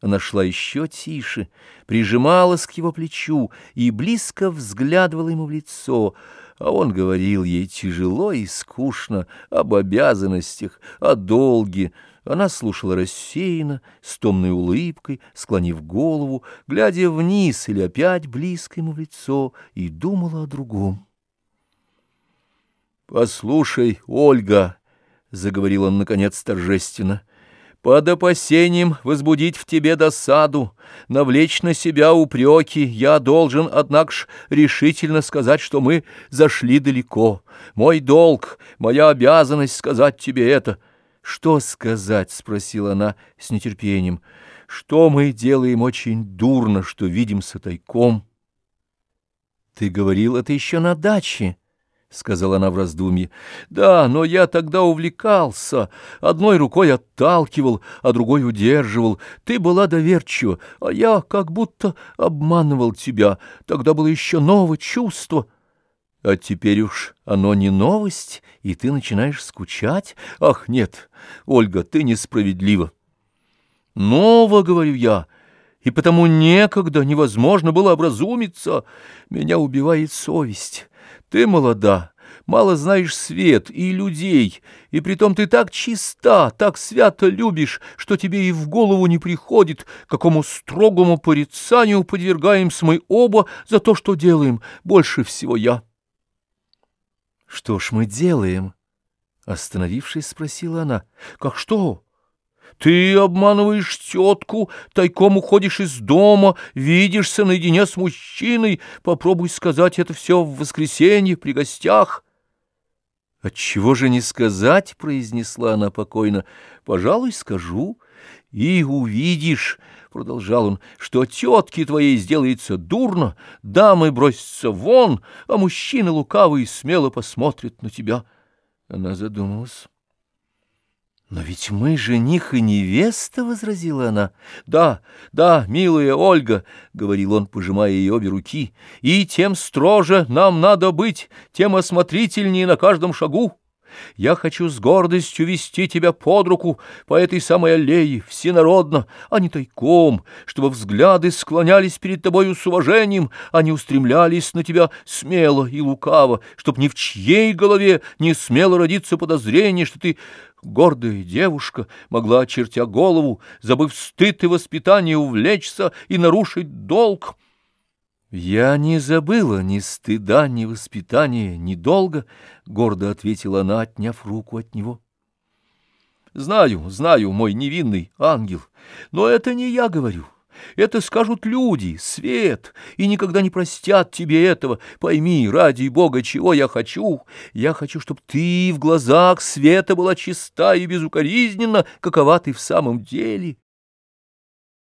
Она шла еще тише, прижималась к его плечу и близко взглядывала ему в лицо, а он говорил ей тяжело и скучно об обязанностях, о долге. Она слушала рассеянно, с томной улыбкой, склонив голову, глядя вниз или опять близко ему в лицо, и думала о другом. «Послушай, Ольга», — заговорил он, наконец, торжественно, — под опасением возбудить в тебе досаду, навлечь на себя упреки, я должен, однако ж, решительно сказать, что мы зашли далеко. Мой долг, моя обязанность сказать тебе это. Что сказать? — спросила она с нетерпением. Что мы делаем очень дурно, что видимся тайком? Ты говорил это еще на даче. — сказала она в раздумье. — Да, но я тогда увлекался. Одной рукой отталкивал, а другой удерживал. Ты была доверчива, а я как будто обманывал тебя. Тогда было еще новое чувство. А теперь уж оно не новость, и ты начинаешь скучать. Ах, нет, Ольга, ты несправедлива. — Ново, — говорю я, — и потому некогда невозможно было образумиться. Меня убивает совесть». Ты молода, мало знаешь свет и людей, и притом ты так чиста, так свято любишь, что тебе и в голову не приходит, какому строгому порицанию подвергаемся мы оба за то, что делаем, больше всего я. — Что ж мы делаем? — остановившись, спросила она. — Как что? — ты обманываешь тетку, тайком уходишь из дома, видишься наедине с мужчиной. Попробуй сказать это все в воскресенье при гостях. — Отчего же не сказать, — произнесла она покойно, — пожалуй, скажу. И увидишь, — продолжал он, — что тетке твоей сделается дурно, дамы бросятся вон, а мужчины лукавые смело посмотрят на тебя. Она задумалась. «Но ведь мы жених и невеста», — возразила она. «Да, да, милая Ольга», — говорил он, пожимая ей обе руки, — «и тем строже нам надо быть, тем осмотрительнее на каждом шагу». Я хочу с гордостью вести тебя под руку по этой самой аллее, всенародно, а не тайком, чтобы взгляды склонялись перед тобою с уважением, а не устремлялись на тебя смело и лукаво, чтоб ни в чьей голове не смело родиться подозрение, что ты гордая девушка могла, очертя голову, забыв стыд и воспитание, увлечься и нарушить долг. «Я не забыла ни стыда, ни воспитания, ни долга», — гордо ответила она, отняв руку от него. «Знаю, знаю, мой невинный ангел, но это не я говорю». Это скажут люди, свет, и никогда не простят тебе этого. Пойми, ради Бога, чего я хочу. Я хочу, чтобы ты в глазах света была чиста и безукоризненна, какова ты в самом деле».